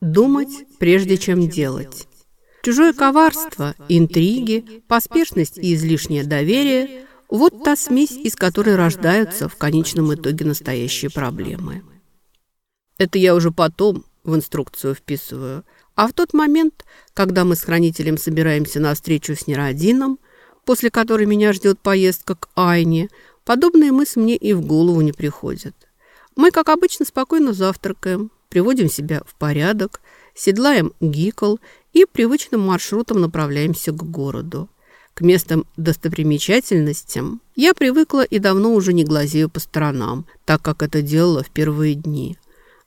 Думать, прежде чем делать. Чужое коварство, интриги, поспешность и излишнее доверие – вот та смесь, из которой рождаются в конечном итоге настоящие проблемы. Это я уже потом в инструкцию вписываю. А в тот момент, когда мы с хранителем собираемся на встречу с Нерадином, после которой меня ждет поездка к Айне, подобные мысли мне и в голову не приходят. Мы, как обычно, спокойно завтракаем, приводим себя в порядок, седлаем гикл и привычным маршрутом направляемся к городу. К местам достопримечательностям я привыкла и давно уже не глазею по сторонам, так как это делала в первые дни.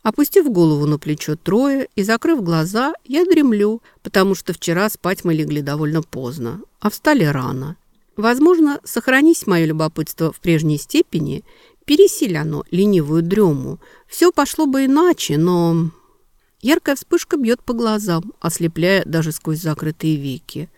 Опустив голову на плечо Троя и закрыв глаза, я дремлю, потому что вчера спать мы легли довольно поздно, а встали рано. Возможно, сохранись мое любопытство в прежней степени, пересиль оно ленивую дрему. Все пошло бы иначе, но... Яркая вспышка бьет по глазам, ослепляя даже сквозь закрытые веки.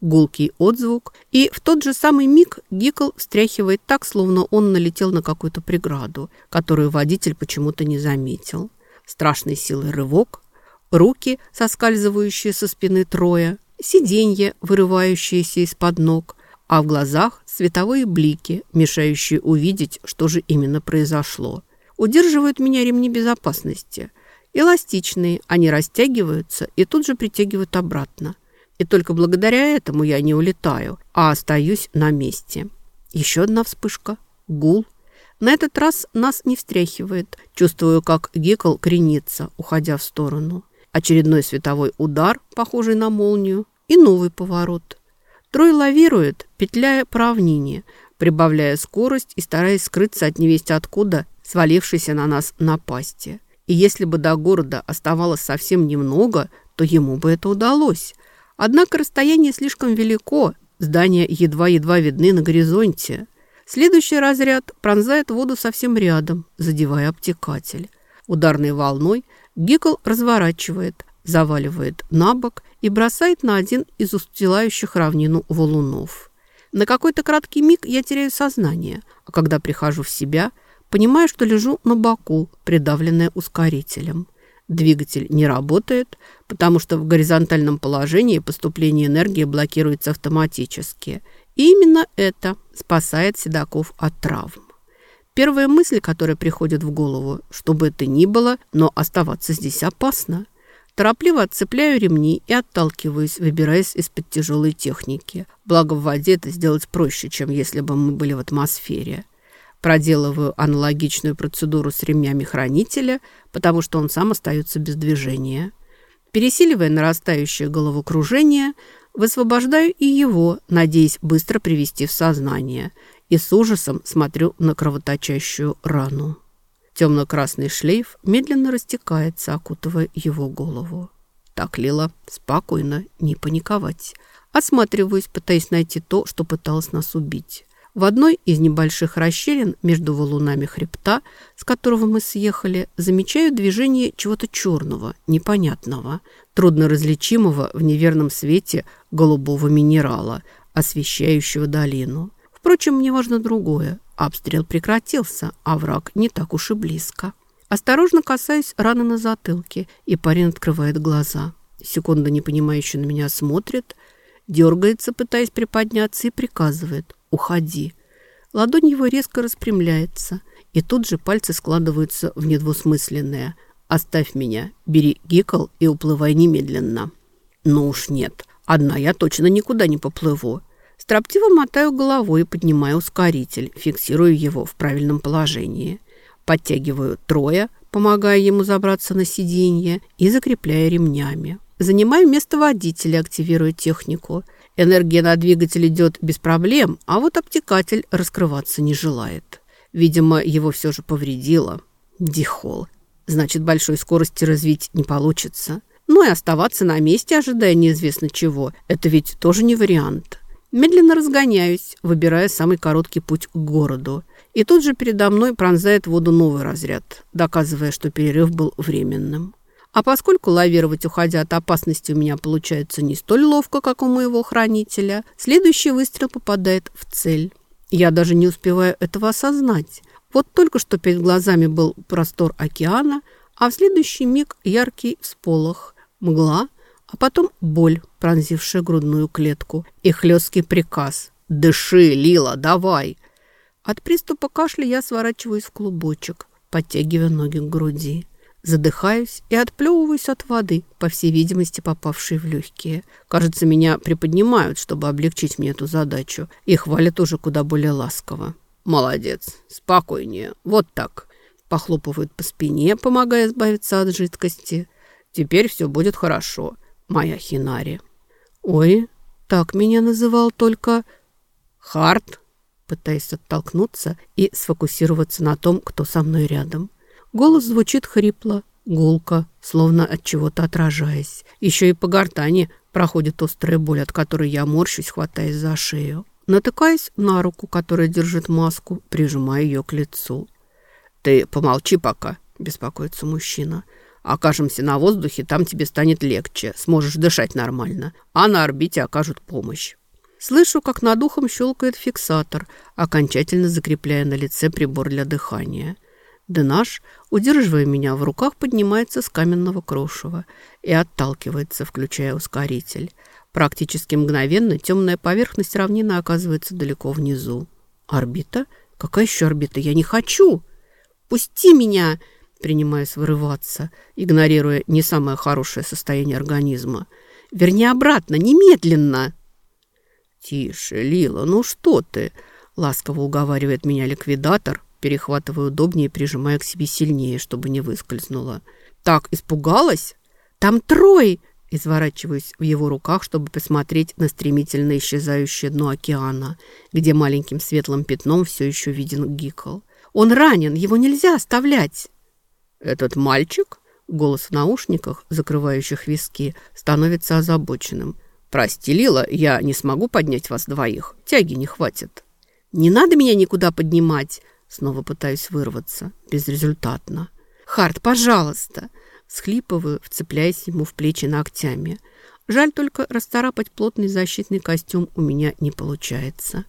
Гулкий отзвук, и в тот же самый миг Гикл встряхивает так, словно он налетел на какую-то преграду, которую водитель почему-то не заметил. Страшной силой рывок, руки, соскальзывающие со спины Троя, сиденье, вырывающееся из-под ног, а в глазах световые блики, мешающие увидеть, что же именно произошло. Удерживают меня ремни безопасности – Эластичные, они растягиваются и тут же притягивают обратно. И только благодаря этому я не улетаю, а остаюсь на месте. Еще одна вспышка. Гул. На этот раз нас не встряхивает. Чувствую, как Гекл кренится, уходя в сторону. Очередной световой удар, похожий на молнию, и новый поворот. Трой лавирует, петляя по равнине, прибавляя скорость и стараясь скрыться от невесть откуда свалившейся на нас напасти. И если бы до города оставалось совсем немного, то ему бы это удалось. Однако расстояние слишком велико, здания едва-едва видны на горизонте. Следующий разряд пронзает воду совсем рядом, задевая обтекатель. Ударной волной Гикл разворачивает, заваливает на бок и бросает на один из устилающих равнину валунов. На какой-то краткий миг я теряю сознание, а когда прихожу в себя – Понимаю, что лежу на боку, придавленная ускорителем. Двигатель не работает, потому что в горизонтальном положении поступление энергии блокируется автоматически. И именно это спасает седаков от травм. Первая мысль, которая приходит в голову, что бы это ни было, но оставаться здесь опасно. Торопливо отцепляю ремни и отталкиваюсь, выбираясь из-под тяжелой техники. Благо в воде это сделать проще, чем если бы мы были в атмосфере. Проделываю аналогичную процедуру с ремнями хранителя, потому что он сам остается без движения. Пересиливая нарастающее головокружение, высвобождаю и его, надеясь быстро привести в сознание, и с ужасом смотрю на кровоточащую рану. Темно-красный шлейф медленно растекается, окутывая его голову. Так, Лила, спокойно, не паниковать. Осматриваюсь, пытаясь найти то, что пыталось нас убить. В одной из небольших расщелин между валунами хребта, с которого мы съехали, замечаю движение чего-то черного, непонятного, трудно различимого в неверном свете голубого минерала, освещающего долину. Впрочем, мне важно другое. Обстрел прекратился, а враг не так уж и близко. Осторожно касаюсь раны на затылке, и парень открывает глаза. Секунда непонимающе на меня смотрит, дергается, пытаясь приподняться, и приказывает «Уходи». Ладонь его резко распрямляется, и тут же пальцы складываются в недвусмысленное «Оставь меня, бери гикл и уплывай немедленно». «Ну уж нет, одна я точно никуда не поплыву». Строптиво мотаю головой и поднимаю ускоритель, фиксирую его в правильном положении. Подтягиваю трое, помогая ему забраться на сиденье и закрепляя ремнями. Занимаю место водителя, активируя технику – Энергия на двигатель идет без проблем, а вот обтекатель раскрываться не желает. Видимо, его все же повредило. Дихол. Значит, большой скорости развить не получится. Ну и оставаться на месте, ожидая неизвестно чего, это ведь тоже не вариант. Медленно разгоняюсь, выбирая самый короткий путь к городу. И тут же передо мной пронзает воду новый разряд, доказывая, что перерыв был временным. А поскольку лавировать, уходя от опасности, у меня получается не столь ловко, как у моего хранителя, следующий выстрел попадает в цель. Я даже не успеваю этого осознать. Вот только что перед глазами был простор океана, а в следующий миг яркий всполох, мгла, а потом боль, пронзившая грудную клетку, и хлесткий приказ «Дыши, Лила, давай!» От приступа кашля я сворачиваюсь в клубочек, подтягивая ноги к груди. Задыхаюсь и отплевываюсь от воды, по всей видимости, попавшей в легкие. Кажется, меня приподнимают, чтобы облегчить мне эту задачу, и хвалят уже куда более ласково. «Молодец, спокойнее, вот так», похлопывают по спине, помогая избавиться от жидкости. «Теперь все будет хорошо, моя Хинари». «Ой, так меня называл только...» «Харт», пытаясь оттолкнуться и сфокусироваться на том, кто со мной рядом. Голос звучит хрипло, гулко, словно от чего-то отражаясь. Еще и по гортани проходит острая боль, от которой я морщусь, хватаясь за шею. Натыкаясь на руку, которая держит маску, прижимая ее к лицу. «Ты помолчи пока», — беспокоится мужчина. «Окажемся на воздухе, там тебе станет легче, сможешь дышать нормально, а на орбите окажут помощь». Слышу, как над ухом щелкает фиксатор, окончательно закрепляя на лице прибор для дыхания. Денаш, удерживая меня в руках, поднимается с каменного крошева и отталкивается, включая ускоритель. Практически мгновенно темная поверхность равнины оказывается далеко внизу. «Орбита? Какая еще орбита? Я не хочу!» «Пусти меня!» Принимаясь вырываться, игнорируя не самое хорошее состояние организма. «Верни обратно, немедленно!» «Тише, Лила, ну что ты?» Ласково уговаривает меня ликвидатор, перехватывая удобнее и прижимая к себе сильнее, чтобы не выскользнула. «Так испугалась? Там Трой!» Изворачиваюсь в его руках, чтобы посмотреть на стремительно исчезающее дно океана, где маленьким светлым пятном все еще виден Гикл. «Он ранен, его нельзя оставлять!» «Этот мальчик?» Голос в наушниках, закрывающих виски, становится озабоченным. «Прости, Лила, я не смогу поднять вас двоих. Тяги не хватит». «Не надо меня никуда поднимать!» Снова пытаюсь вырваться. Безрезультатно. «Харт, пожалуйста!» Схлипываю, вцепляясь ему в плечи ногтями. Жаль только расцарапать плотный защитный костюм у меня не получается.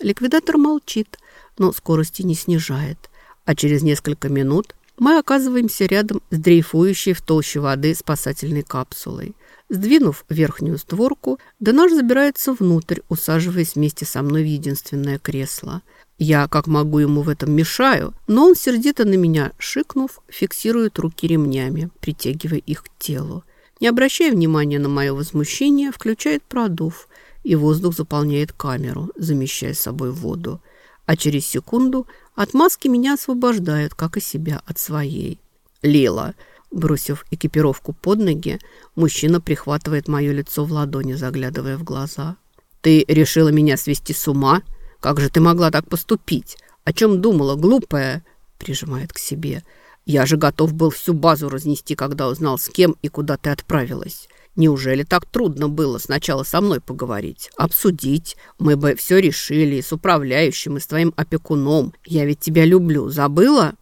Ликвидатор молчит, но скорости не снижает. А через несколько минут мы оказываемся рядом с дрейфующей в толще воды спасательной капсулой – Сдвинув верхнюю створку, Денаш забирается внутрь, усаживаясь вместе со мной в единственное кресло. Я, как могу, ему в этом мешаю, но он, сердито на меня шикнув, фиксирует руки ремнями, притягивая их к телу. Не обращая внимания на мое возмущение, включает продув, и воздух заполняет камеру, замещая собой воду. А через секунду от маски меня освобождают, как и себя от своей. «Лила!» Бросив экипировку под ноги, мужчина прихватывает мое лицо в ладони, заглядывая в глаза. «Ты решила меня свести с ума? Как же ты могла так поступить? О чем думала, глупая?» Прижимает к себе. «Я же готов был всю базу разнести, когда узнал, с кем и куда ты отправилась. Неужели так трудно было сначала со мной поговорить, обсудить? Мы бы все решили с управляющим, и с твоим опекуном. Я ведь тебя люблю, забыла?»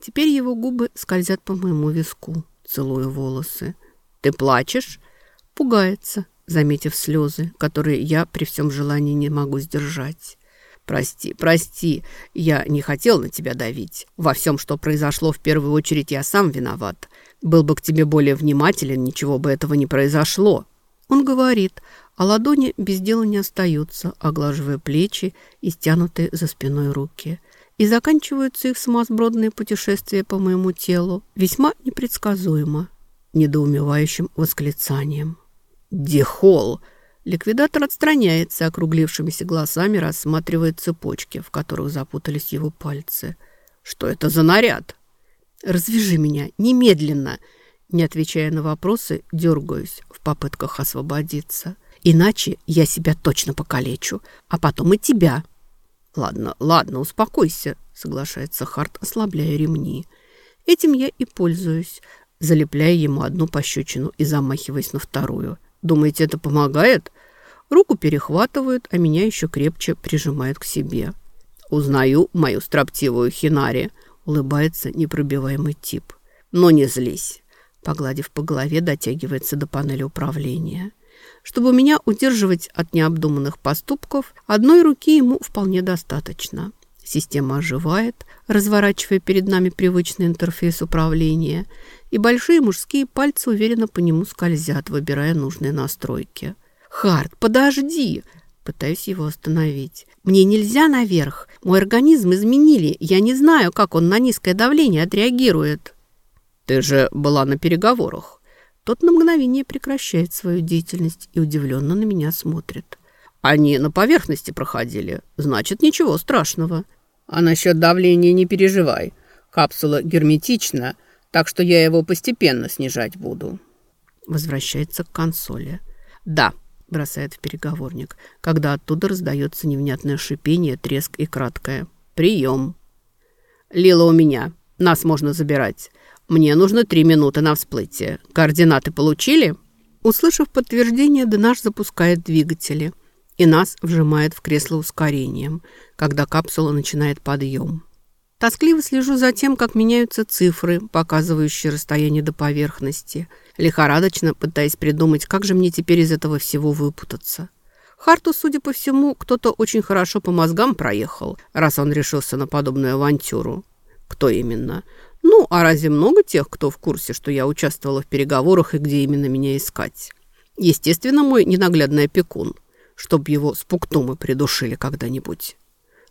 Теперь его губы скользят по моему виску, целуя волосы. «Ты плачешь?» Пугается, заметив слезы, которые я при всем желании не могу сдержать. «Прости, прости, я не хотел на тебя давить. Во всем, что произошло, в первую очередь я сам виноват. Был бы к тебе более внимателен, ничего бы этого не произошло». Он говорит, а ладони без дела не остаются, оглаживая плечи и стянутые за спиной руки – и заканчиваются их сумасбродные путешествия по моему телу весьма непредсказуемо, недоумевающим восклицанием. «Дихол!» Ликвидатор отстраняется, округлившимися глазами рассматривает цепочки, в которых запутались его пальцы. «Что это за наряд?» «Развяжи меня, немедленно!» Не отвечая на вопросы, дергаюсь в попытках освободиться. «Иначе я себя точно покалечу, а потом и тебя!» «Ладно, ладно, успокойся», — соглашается Харт, ослабляя ремни. Этим я и пользуюсь, залепляя ему одну пощечину и замахиваясь на вторую. «Думаете, это помогает?» Руку перехватывают, а меня еще крепче прижимают к себе. «Узнаю мою строптивую хинари», — улыбается непробиваемый тип. «Но не злись». Погладив по голове, дотягивается до панели управления. Чтобы меня удерживать от необдуманных поступков, одной руки ему вполне достаточно. Система оживает, разворачивая перед нами привычный интерфейс управления, и большие мужские пальцы уверенно по нему скользят, выбирая нужные настройки. «Харт, подожди!» Пытаюсь его остановить. «Мне нельзя наверх. Мой организм изменили. Я не знаю, как он на низкое давление отреагирует». «Ты же была на переговорах». Тот на мгновение прекращает свою деятельность и удивленно на меня смотрит. «Они на поверхности проходили. Значит, ничего страшного. А насчет давления не переживай. Капсула герметична, так что я его постепенно снижать буду». Возвращается к консоли. «Да, бросает в переговорник, когда оттуда раздается невнятное шипение, треск и краткое. «Прием!» «Лила у меня. Нас можно забирать. Мне нужно три минуты на всплытие. Координаты получили?» Услышав подтверждение, Денаш запускает двигатели, и нас вжимает в кресло ускорением, когда капсула начинает подъем. Тоскливо слежу за тем, как меняются цифры, показывающие расстояние до поверхности, лихорадочно пытаясь придумать, как же мне теперь из этого всего выпутаться. Харту, судя по всему, кто-то очень хорошо по мозгам проехал, раз он решился на подобную авантюру. Кто именно? Ну, а разве много тех, кто в курсе, что я участвовала в переговорах и где именно меня искать? Естественно, мой ненаглядный опекун, чтоб его с пуктумы придушили когда-нибудь.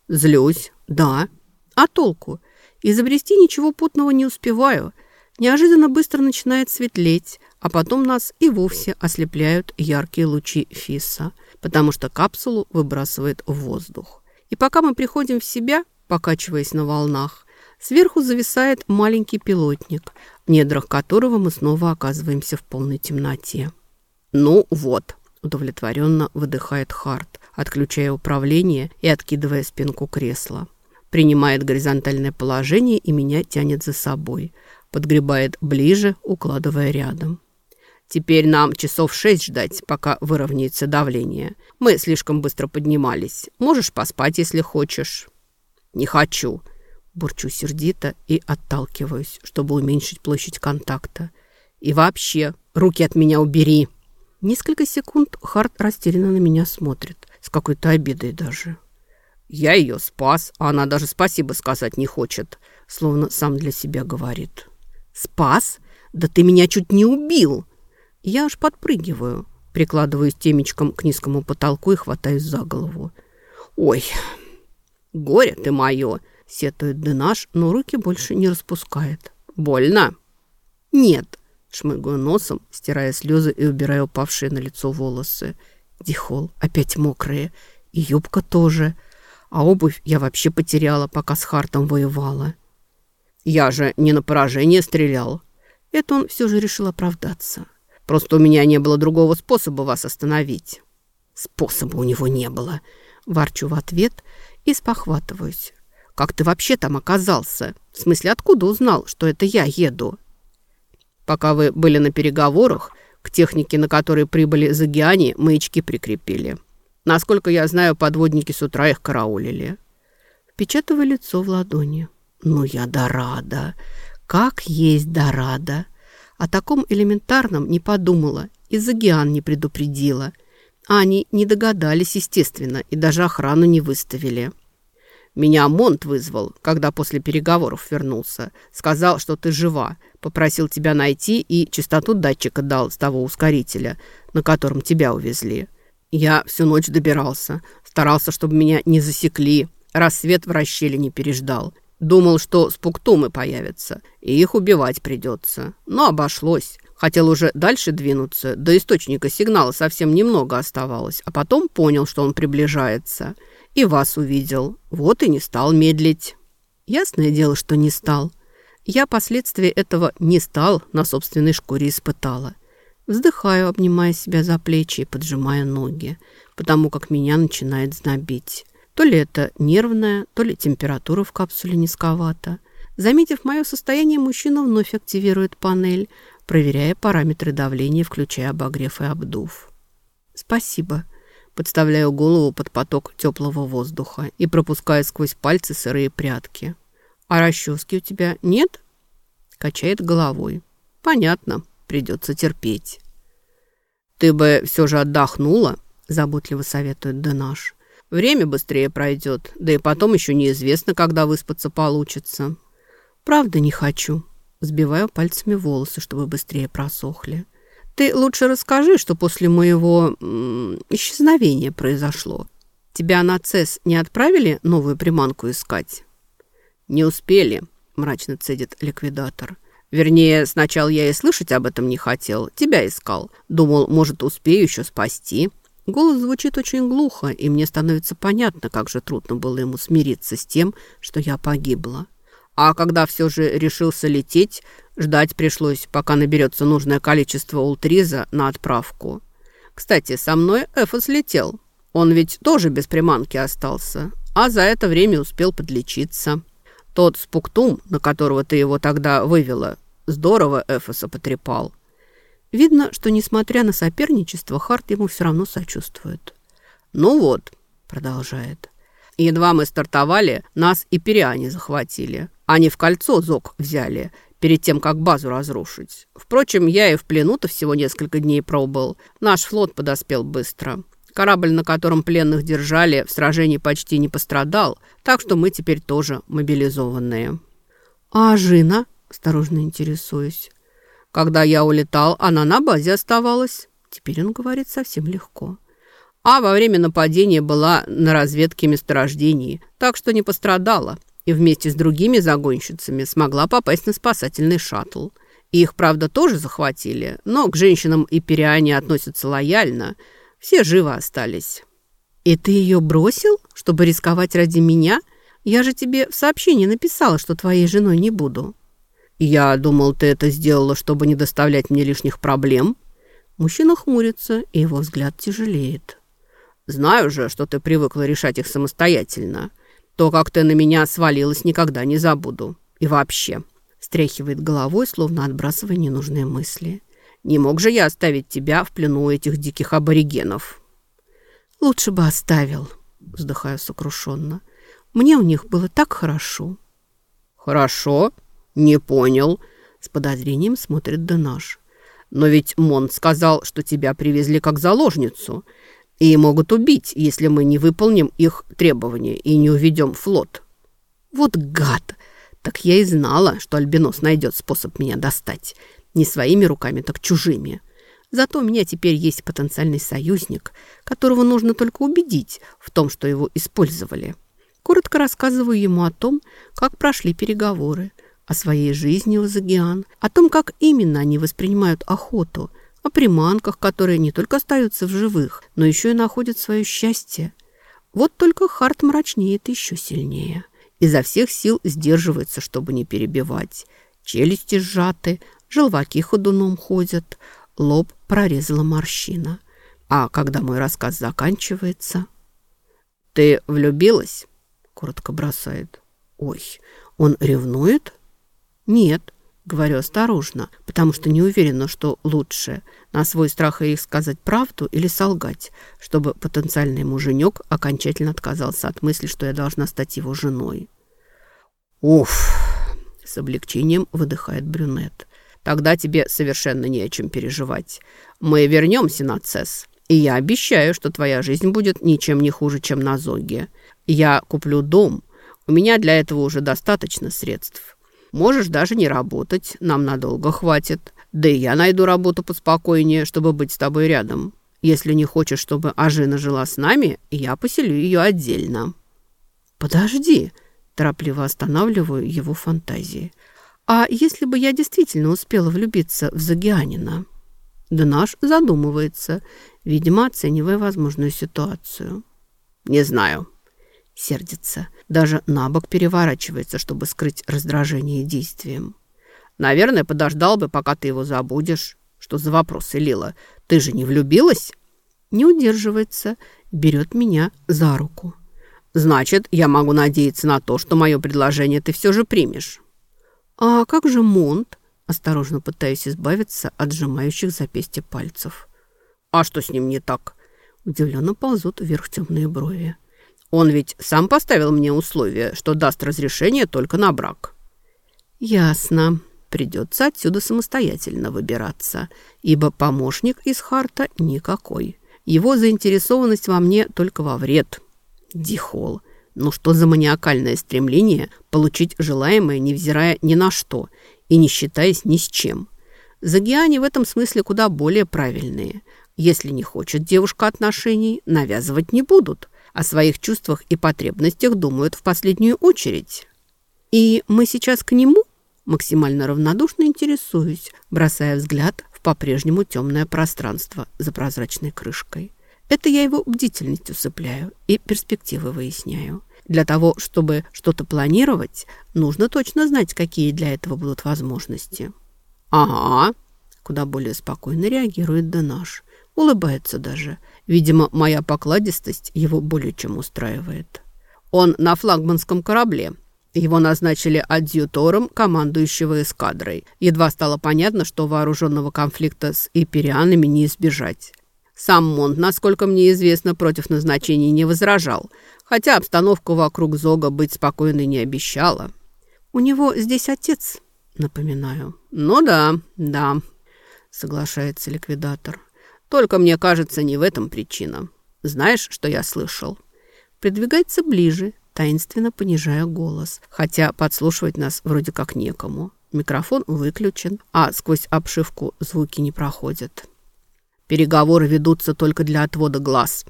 Злюсь, да, а толку? Изобрести ничего путного не успеваю. Неожиданно быстро начинает светлеть, а потом нас и вовсе ослепляют яркие лучи Фисса, потому что капсулу выбрасывает в воздух. И пока мы приходим в себя, покачиваясь на волнах, сверху зависает маленький пилотник, в недрах которого мы снова оказываемся в полной темноте. «Ну вот», – удовлетворенно выдыхает Харт, отключая управление и откидывая спинку кресла принимает горизонтальное положение и меня тянет за собой. Подгребает ближе, укладывая рядом. Теперь нам часов шесть ждать, пока выровняется давление. Мы слишком быстро поднимались. Можешь поспать, если хочешь. Не хочу. Бурчу сердито и отталкиваюсь, чтобы уменьшить площадь контакта. И вообще, руки от меня убери. Несколько секунд Харт растерянно на меня смотрит, с какой-то обидой даже. Я ее спас, а она даже спасибо сказать не хочет, словно сам для себя говорит. «Спас? Да ты меня чуть не убил!» Я аж подпрыгиваю, прикладываюсь темечком к низкому потолку и хватаюсь за голову. «Ой, горе ты мое!» — сетует Денаш, но руки больше не распускает. «Больно?» «Нет», — шмыгаю носом, стирая слезы и убирая упавшие на лицо волосы. Дихол опять мокрые, и юбка тоже — а обувь я вообще потеряла, пока с Хартом воевала. Я же не на поражение стрелял. Это он все же решил оправдаться. Просто у меня не было другого способа вас остановить. Способа у него не было. Ворчу в ответ и спохватываюсь. Как ты вообще там оказался? В смысле, откуда узнал, что это я еду? Пока вы были на переговорах, к технике, на которой прибыли Загиане, маячки прикрепили. Насколько я знаю, подводники с утра их караулили. Впечатываю лицо в ладони. Ну, я дорада. Как есть дорада. О таком элементарном не подумала. И Загиан не предупредила. А они не догадались, естественно, и даже охрану не выставили. Меня Монт вызвал, когда после переговоров вернулся. Сказал, что ты жива. Попросил тебя найти и частоту датчика дал с того ускорителя, на котором тебя увезли. Я всю ночь добирался. Старался, чтобы меня не засекли. Рассвет в расщелине переждал. Думал, что спуктумы появятся, и их убивать придется. Но обошлось. Хотел уже дальше двинуться, до источника сигнала совсем немного оставалось, а потом понял, что он приближается. И вас увидел. Вот и не стал медлить. Ясное дело, что не стал. Я последствия этого не стал, на собственной шкуре испытала. Вздыхаю, обнимая себя за плечи и поджимая ноги, потому как меня начинает знобить. То ли это нервная, то ли температура в капсуле низковата. Заметив мое состояние, мужчина вновь активирует панель, проверяя параметры давления, включая обогрев и обдув. «Спасибо», подставляю голову под поток теплого воздуха и пропускаю сквозь пальцы сырые прятки. «А расчески у тебя нет?» Качает головой. «Понятно, придется терпеть». «Ты бы все же отдохнула», – заботливо советует Денаш. Время быстрее пройдет, да и потом еще неизвестно, когда выспаться получится. Правда не хочу. Сбиваю пальцами волосы, чтобы быстрее просохли. Ты лучше расскажи, что после моего исчезновения произошло. Тебя на ЦЕС не отправили новую приманку искать? Не успели, мрачно цедит ликвидатор. Вернее, сначала я и слышать об этом не хотел, тебя искал. Думал, может, успею еще спасти. Голос звучит очень глухо, и мне становится понятно, как же трудно было ему смириться с тем, что я погибла. А когда все же решился лететь, ждать пришлось, пока наберется нужное количество ултриза на отправку. Кстати, со мной Эфос летел. Он ведь тоже без приманки остался, а за это время успел подлечиться. Тот спуктум, на которого ты его тогда вывела, здорово Эфоса потрепал. Видно, что, несмотря на соперничество, Харт ему все равно сочувствует. «Ну вот», — продолжает, — «едва мы стартовали, нас и периане захватили. Они в кольцо ЗОК взяли, перед тем, как базу разрушить. Впрочем, я и в плену-то всего несколько дней пробыл. Наш флот подоспел быстро. Корабль, на котором пленных держали, в сражении почти не пострадал, так что мы теперь тоже мобилизованные». «А Жина?» – осторожно интересуюсь. «Когда я улетал, она на базе оставалась». Теперь он говорит совсем легко. А во время нападения была на разведке месторождений, так что не пострадала. И вместе с другими загонщицами смогла попасть на спасательный шаттл. Их, правда, тоже захватили, но к женщинам и периане относятся лояльно – все живы остались. И ты ее бросил, чтобы рисковать ради меня? Я же тебе в сообщении написала, что твоей женой не буду. Я думал, ты это сделала, чтобы не доставлять мне лишних проблем. Мужчина хмурится, и его взгляд тяжелеет. Знаю же, что ты привыкла решать их самостоятельно. То, как ты на меня свалилась, никогда не забуду. И вообще, стряхивает головой, словно отбрасывая ненужные мысли. Не мог же я оставить тебя в плену этих диких аборигенов?» «Лучше бы оставил», — вздыхаю сокрушенно. «Мне у них было так хорошо». «Хорошо? Не понял», — с подозрением смотрит Денаш. «Но ведь Монт сказал, что тебя привезли как заложницу и могут убить, если мы не выполним их требования и не уведем флот». «Вот гад! Так я и знала, что Альбинос найдет способ меня достать. Не своими руками, так чужими. Зато у меня теперь есть потенциальный союзник, которого нужно только убедить в том, что его использовали. Коротко рассказываю ему о том, как прошли переговоры, о своей жизни у Загиан, о том, как именно они воспринимают охоту, о приманках, которые не только остаются в живых, но еще и находят свое счастье. Вот только Харт мрачнеет еще сильнее. Изо всех сил сдерживается, чтобы не перебивать. Челюсти сжаты, желваки ходуном ходят, лоб прорезала морщина. А когда мой рассказ заканчивается... «Ты влюбилась?» — коротко бросает. «Ой, он ревнует?» «Нет», — говорю осторожно, потому что не уверена, что лучше на свой страх и их сказать правду или солгать, чтобы потенциальный муженек окончательно отказался от мысли, что я должна стать его женой. «Уф!» — с облегчением выдыхает брюнет. Тогда тебе совершенно не о чем переживать. Мы вернемся на ЦЕС, и я обещаю, что твоя жизнь будет ничем не хуже, чем на Зоге. Я куплю дом. У меня для этого уже достаточно средств. Можешь даже не работать, нам надолго хватит. Да и я найду работу поспокойнее, чтобы быть с тобой рядом. Если не хочешь, чтобы Ажина жила с нами, я поселю ее отдельно». «Подожди», – торопливо останавливаю его фантазии – а если бы я действительно успела влюбиться в Загианина? Да наш задумывается, видимо, оценивая возможную ситуацию. «Не знаю», — сердится, даже на бок переворачивается, чтобы скрыть раздражение действием. «Наверное, подождал бы, пока ты его забудешь. Что за вопросы, Лила? Ты же не влюбилась?» Не удерживается, берет меня за руку. «Значит, я могу надеяться на то, что мое предложение ты все же примешь». «А как же Монт?» Осторожно пытаюсь избавиться от сжимающих запястья пальцев. «А что с ним не так?» Удивленно ползут вверх темные брови. «Он ведь сам поставил мне условие, что даст разрешение только на брак». «Ясно. Придется отсюда самостоятельно выбираться, ибо помощник из Харта никакой. Его заинтересованность во мне только во вред. Дихол. Ну что за маниакальное стремление получить желаемое, невзирая ни на что и не считаясь ни с чем? Загиане в этом смысле куда более правильные. Если не хочет девушка отношений, навязывать не будут. О своих чувствах и потребностях думают в последнюю очередь. И мы сейчас к нему максимально равнодушно интересуюсь, бросая взгляд в по-прежнему темное пространство за прозрачной крышкой. Это я его бдительность усыпляю и перспективы выясняю. Для того, чтобы что-то планировать, нужно точно знать, какие для этого будут возможности. «Ага», – куда более спокойно реагирует Денаш. Улыбается даже. Видимо, моя покладистость его более чем устраивает. Он на флагманском корабле. Его назначили адъютором командующего эскадрой. Едва стало понятно, что вооруженного конфликта с иперианами не избежать. Сам Монт, насколько мне известно, против назначения не возражал, хотя обстановка вокруг Зога быть спокойной не обещала. «У него здесь отец», напоминаю. «Ну да, да», соглашается ликвидатор. «Только мне кажется, не в этом причина. Знаешь, что я слышал?» Придвигается ближе, таинственно понижая голос, хотя подслушивать нас вроде как некому. Микрофон выключен, а сквозь обшивку звуки не проходят. Переговоры ведутся только для отвода глаз.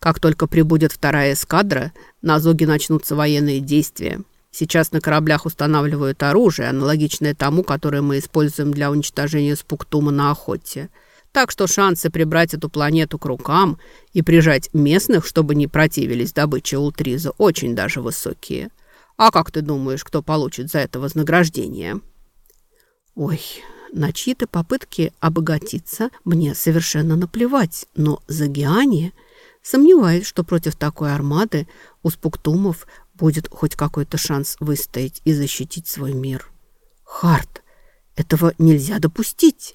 Как только прибудет вторая эскадра, на Зоге начнутся военные действия. Сейчас на кораблях устанавливают оружие, аналогичное тому, которое мы используем для уничтожения спуктума на охоте. Так что шансы прибрать эту планету к рукам и прижать местных, чтобы не противились добыче Ултриза, очень даже высокие. А как ты думаешь, кто получит за это вознаграждение? Ой, на чьи-то попытки обогатиться мне совершенно наплевать, но за Гиане сомневаюсь, что против такой армады у спуктумов будет хоть какой-то шанс выстоять и защитить свой мир. Харт, этого нельзя допустить.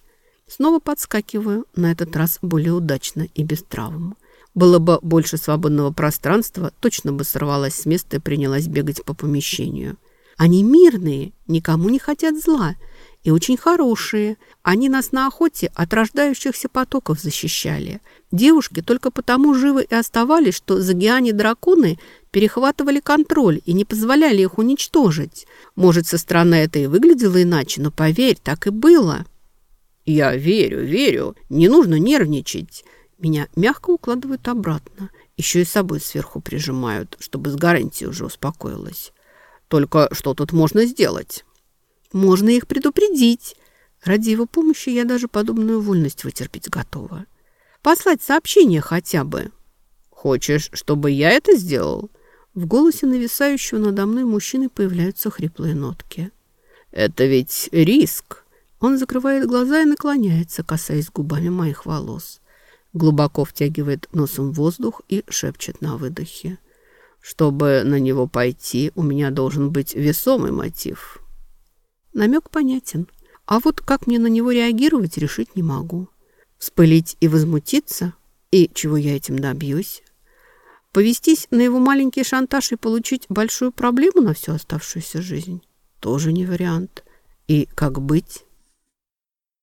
Снова подскакиваю, на этот раз более удачно и без травм. Было бы больше свободного пространства, точно бы сорвалась с места и принялась бегать по помещению. Они мирные, никому не хотят зла – и очень хорошие. Они нас на охоте от рождающихся потоков защищали. Девушки только потому живы и оставались, что загиане-драконы перехватывали контроль и не позволяли их уничтожить. Может, со стороны это и выглядело иначе, но поверь, так и было. «Я верю, верю. Не нужно нервничать». Меня мягко укладывают обратно. Еще и собой сверху прижимают, чтобы с гарантией уже успокоилась. «Только что тут можно сделать?» Можно их предупредить. Ради его помощи я даже подобную вольность вытерпеть готова. Послать сообщение хотя бы. Хочешь, чтобы я это сделал? В голосе нависающего надо мной мужчины появляются хриплые нотки. Это ведь риск. Он закрывает глаза и наклоняется, касаясь губами моих волос. Глубоко втягивает носом воздух и шепчет на выдохе. Чтобы на него пойти, у меня должен быть весомый мотив. Намек понятен. А вот как мне на него реагировать, решить не могу. Вспылить и возмутиться? И чего я этим добьюсь? Повестись на его маленький шантаж и получить большую проблему на всю оставшуюся жизнь? Тоже не вариант. И как быть?